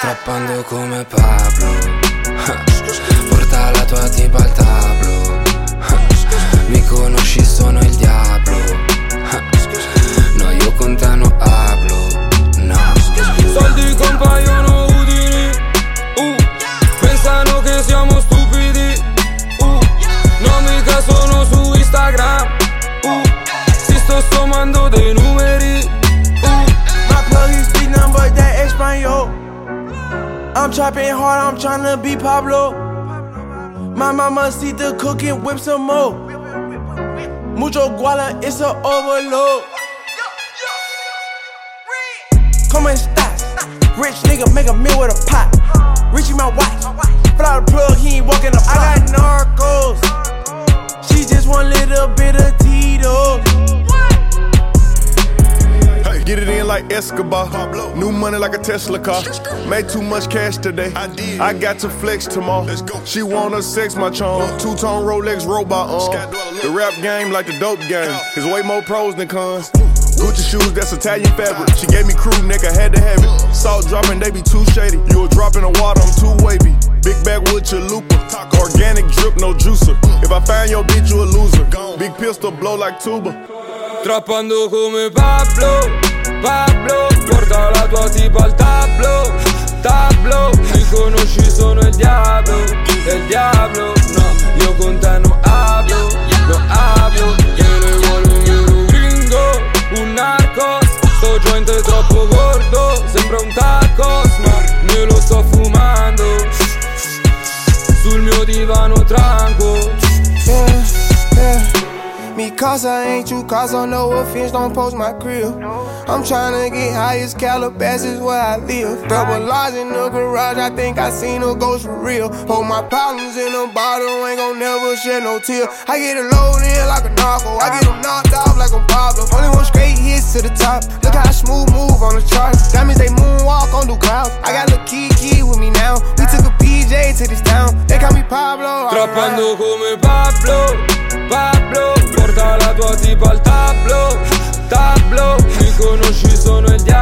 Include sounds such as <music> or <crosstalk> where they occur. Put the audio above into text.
Trappando come Pablo. <laughs> Porta la tua tipa al tablo I'm trapping hard, I'm tryna be Pablo. My mama see the cooking, whip some more. Mucho guala, it's a overload. Come in stocks. Rich nigga make a meal with a pot. Richie my watch. Fly the plug, he ain't walking the like Escobar. New money like a Tesla car. Made too much cash today. I did. I got to flex tomorrow. Let's go. She wanna sex my charm. Two tone Rolex robot uh. on. The rap game like the dope game. There's way more pros than cons. Gucci shoes, that's Italian fabric. She gave me crew, nigga, had to have it. Salt dropping, they be too shady. You a drop in the water, I'm too wavy. Big bag with your looper. Organic drip, no juicer. If I find your bitch, you a loser. Big pistol, blow like tuba. Trappando come Pablo Pablo Porta la tua tipa al tablo. Tablo Mi conosci, sono il diavolo. Il diavolo No, io con te non hablo No hablo Che le vuole un euro gringo Un narcos Sto joint è troppo gordo Sembra un tacos Ma me lo sto fumando. Sul mio divano tranquillo. Yeah, yeah. Me cause I ain't you, cause I no offense, don't post my crib. I'm tryna get highest Calabasas where I live. Double large in the garage, I think I seen a ghost for real. Hold my problems in a bottle, ain't gon' never shed no tear. I get it loaded in like a narco, I get them knocked off like I'm Pablo. Only one straight hits to the top. Look how I smooth move on the charts. That means they moonwalk on the clouds. I got Lil Kiki with me now. We took a PJ to this town. They call me Pablo. Trappando come Pablo, Pablo Porta la tua tipa al tablo, tablo sonó el diablo.